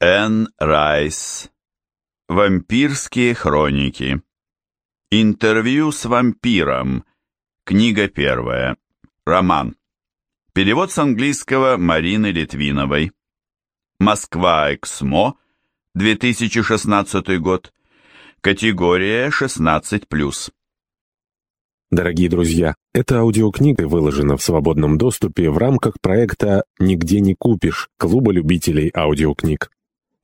Энн Райс. Вампирские хроники. Интервью с вампиром. Книга первая. Роман. Перевод с английского Марины Литвиновой. Москва, Эксмо, 2016 год. Категория 16+. Дорогие друзья, эта аудиокнига выложена в свободном доступе в рамках проекта «Нигде не купишь» Клуба любителей аудиокниг.